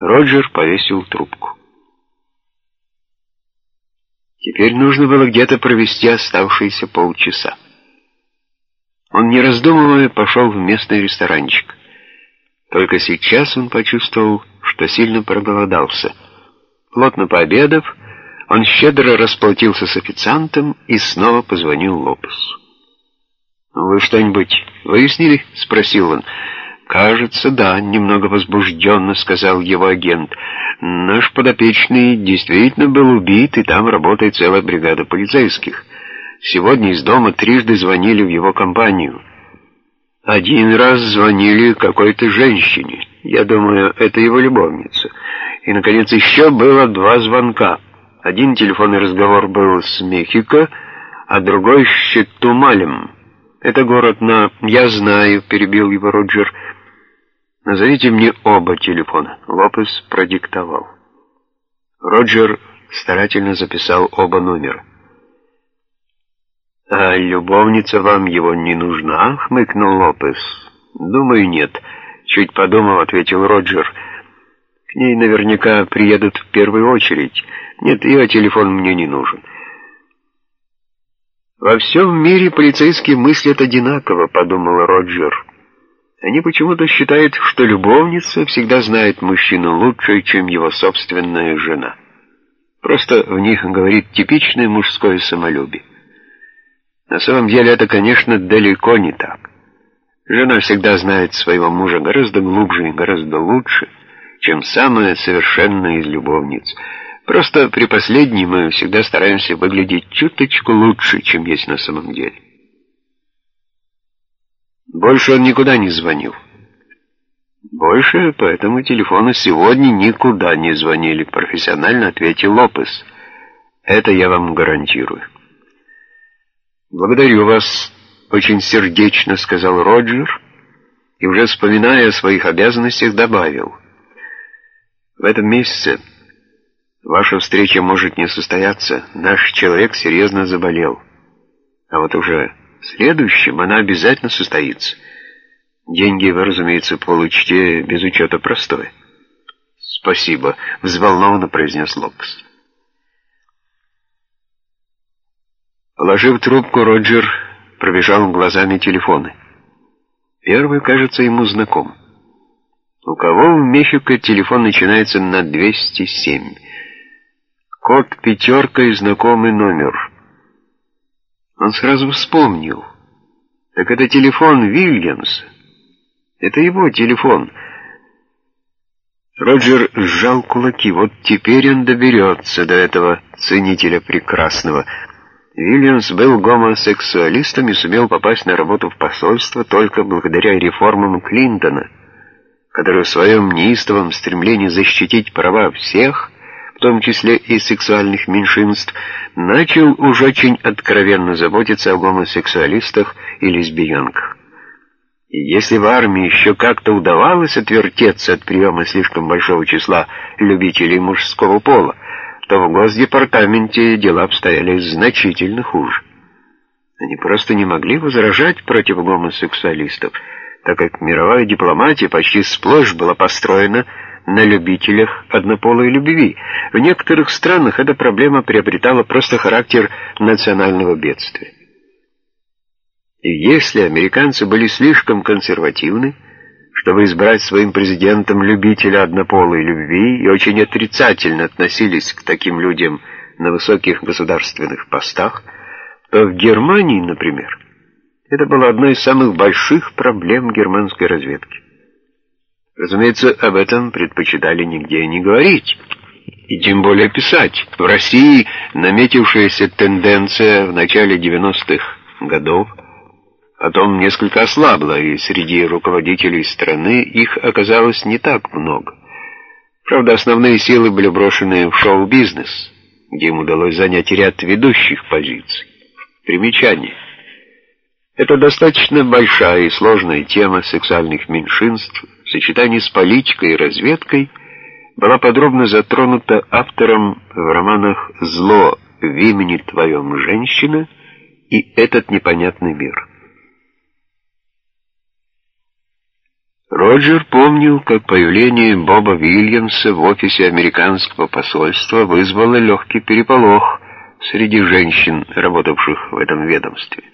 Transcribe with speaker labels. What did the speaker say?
Speaker 1: Роджер повесил трубку. Теперь нужно было где-то провести оставшиеся полчаса. Он, не раздумывая, пошел в местный ресторанчик. Только сейчас он почувствовал, что сильно проголодался. Плотно пообедав, он щедро расплатился с официантом и снова позвонил Лопесу. «Вы что-нибудь выяснили?» — спросил он. «Кажется, да», — немного возбужденно сказал его агент. «Наш подопечный действительно был убит, и там работает целая бригада полицейских. Сегодня из дома трижды звонили в его компанию. Один раз звонили какой-то женщине. Я думаю, это его любовница. И, наконец, еще было два звонка. Один телефонный разговор был с Мехико, а другой с Щетумалем. Это город на... «Я знаю», — перебил его Роджер. «Назовите мне оба телефона». Лопес продиктовал. Роджер старательно записал оба номера. «А любовница вам его не нужна?» — хмыкнул Лопес. «Думаю, нет», — чуть подумав, ответил Роджер. «К ней наверняка приедут в первую очередь. Нет, ее телефон мне не нужен». «Во всем мире полицейские мыслят одинаково», — подумал Роджер. «Они почему-то считают, что любовница всегда знает мужчину лучше, чем его собственная жена. Просто в них говорит типичное мужское самолюбие. На самом деле это, конечно, далеко не так. Жена всегда знает своего мужа гораздо глубже и гораздо лучше, чем самая совершенная из любовниц — Просто при последней мы всегда стараемся выглядеть чуточку лучше, чем есть на самом деле. Больше он никуда не звонил. Больше по этому телефону сегодня никуда не звонили, профессионально ответил Лопес. Это я вам гарантирую. Благодарю вас очень сердечно, сказал Роджер, и уже вспоминая о своих обязанностях добавил. В этом месяце Ваша встреча может не состояться. Наш человек серьезно заболел. А вот уже в следующем она обязательно состоится. Деньги вы, разумеется, получите без учета простое. Спасибо, взволнованно произнес Лопес. Положив трубку, Роджер пробежал глазами телефоны. Первый, кажется, ему знаком. У кого в Мехико телефон начинается на 207? Код пятерка и знакомый номер. Он сразу вспомнил. Так это телефон Вильямса. Это его телефон. Роджер сжал кулаки. Вот теперь он доберется до этого ценителя прекрасного. Вильямс был гомосексуалистом и сумел попасть на работу в посольство только благодаря реформам Клинтона, который в своем неистовом стремлении защитить права всех в том числе и сексуальных меньшинств, начал уж очень откровенно заботиться о гомосексуалистах и лесбиянках. И если в армии еще как-то удавалось отвертеться от приема слишком большого числа любителей мужского пола, то в Госдепартаменте дела обстояли значительно хуже. Они просто не могли возражать против гомосексуалистов, так как мировая дипломатия почти сплошь была построена на любителях однополой любви. В некоторых странах эта проблема приобретала просто характер национального бедствия. И если американцы были слишком консервативны, чтобы избрать своим президентом любителя однополой любви и очень отрицательно относились к таким людям на высоких государственных постах, то в Германии, например, это было одной из самых больших проблем германской разведки. Разумеется, об этом предпочитали нигде не говорить, и тем более писать. В России наметившаяся тенденция в начале 90-х годов потом несколько ослабла, и среди руководителей страны их оказалось не так много. Правда, основные силы были брошены в шоу-бизнес, где им удалось занять ряд ведущих позиций. Примечание. Это достаточно большая и сложная тема сексуальных меньшинств, в сочетании с политикой и разведкой была подробно затронута автором в романах «Зло в имени твоем женщина» и «Этот непонятный мир». Роджер помнил, как появление Боба Вильямса в офисе американского посольства вызвало легкий переполох среди женщин, работавших в этом ведомстве.